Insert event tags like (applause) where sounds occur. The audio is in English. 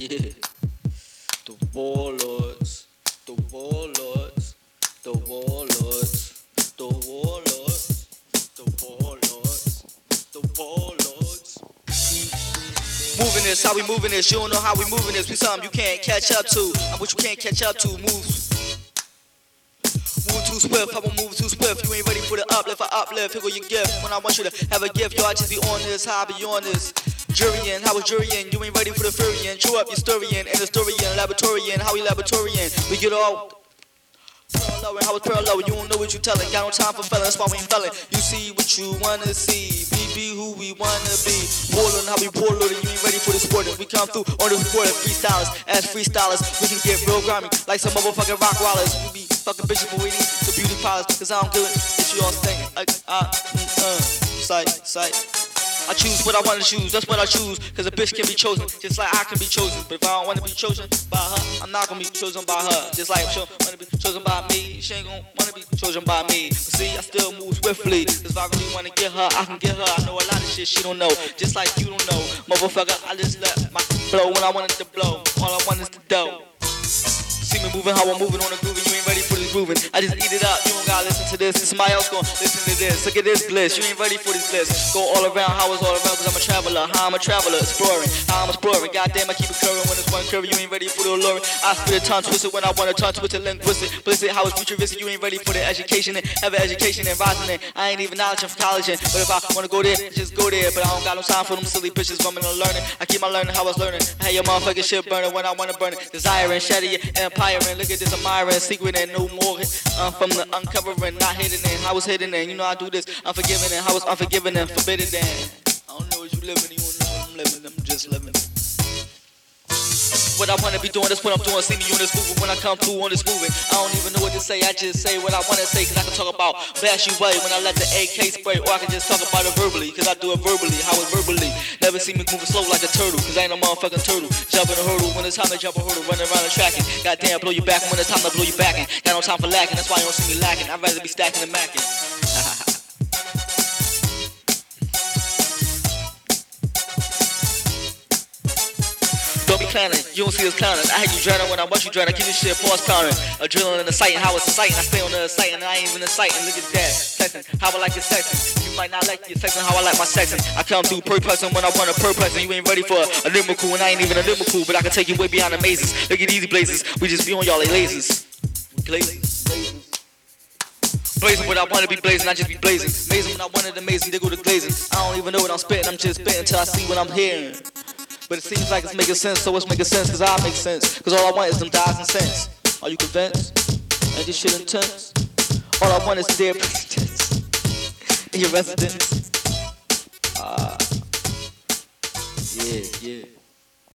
The warlords. The warlords. The warlords. The warlords. The warlords. The warlords. Moving this, how we moving this? You don't know how we moving this. We something you can't catch up to. I'm what you can't catch up to. Move. Move too swift, I won't move too swift. You ain't ready for the uplift, I uplift. Here go your gift. When I want you to have a gift, yo, I just be on this, I be on this. Juryin, how was juryin? You ain't ready for the furian. Chew up your storyin, and the storyin, laboratorian, how we laboratorian. We get all Parallel, how it's parallel, you don't know what you telling. Got no time for felling, that's why we ain't felling. You see what you wanna see, we be who we wanna be. Warlord, how we warlord, you ain't ready for the sport. We come through on the sport, freestylers. As freestylers, we can get real grimy, like some motherfucking rock wallers. We be fucking bitches, but we need the beauty pilots, cause I don't give it. If you all think, like, uh, mm, uh, sight, sight. I choose what I want to choose, that's what I choose. Cause a bitch can be chosen, just like I can be chosen. But if I don't want to be chosen by her, I'm not gonna be chosen by her. Just like she want to be chosen by me, she ain't gonna want to be chosen by me. But see, I still move swiftly. Cause if I really want to get her, I can get her. I know a lot of shit she don't know, just like you don't know. Motherfucker, I just let my blow when I want it to blow. All I want is the dough. See me moving how I'm moving on the groove, and you ain't ready for this grooving. I just eat it up, you don't gotta listen to this. And somebody else gon' listen to this. Look at this bliss, you ain't ready for this bliss. Go all around, how it's all around, cause I'm a traveler. How I'm a traveler, exploring. How I'm exploring. Goddamn, I keep it curving when it's one curve, you ain't ready for the alluring. I spit a tongue twisted when I want a tongue twisted, linguistic. Blizzard, how it's futuristic, you ain't ready for the education and an education and rising. And I ain't even knowledge from college. And, but if I wanna go there, just go there. But I don't got no time for them silly bitches bumming and learning. I keep my learning how I was learning. I had your motherfucking shit burning when I wanna burn it. Desiring, shatter your and look at this admiring, secret and no more. I'm from the uncovering, not hidden in. I was hidden in. You know I do this, unforgiving and I was unforgiving and forbidden then. I don't know what you living, you don't know I'm living, I'm just living. What I wanna be doing, that's what I'm doing. See me on this movie when I come through on this movie. I don't even know what to say, I just say what I wanna say. Cause I can talk about bash you way when I let the AK spray. Or I can just talk about it verbally, cause I do it verbally, how it verbally. Never see me moving slow like a turtle, cause I ain't a motherfucking turtle. Jumping a hurdle when it's time to jump a hurdle, running around the tracking. Goddamn, blow you back when it's time to blow you back. Got no time for lacking, that's why you don't see me lacking. I'd rather be stacking and macking. (laughs) be clowning, you don't see us clowning. I had you drowning when I watch you drowning. Keep this shit pause counting. Adrenaline in the sight, and how it's exciting. I stay on the sight and I ain't even exciting. Look at that, sexing, how I like your sexing. You might not like your sexing, how I like my sexing. I come through per person when I want a per person. You ain't ready for a lyrical, and I ain't even a lyrical, but I can take you way beyond the mazes. Look at these blazes, we just be on y'all like lasers. Glazes. Blazing what I wanna be blazing, I just be blazing. Amazing when I wanted amazing, they go to glazing. I don't even know what I'm spitting, I'm just spitting till I see what I'm hearing. But it seems like it's making sense, so it's making sense, cause I make sense. Cause all I want is them dollars and cents. Are you convinced? Ain't this shit intense? All I want is their presidents (laughs) in your residence. Ah, yeah, yeah.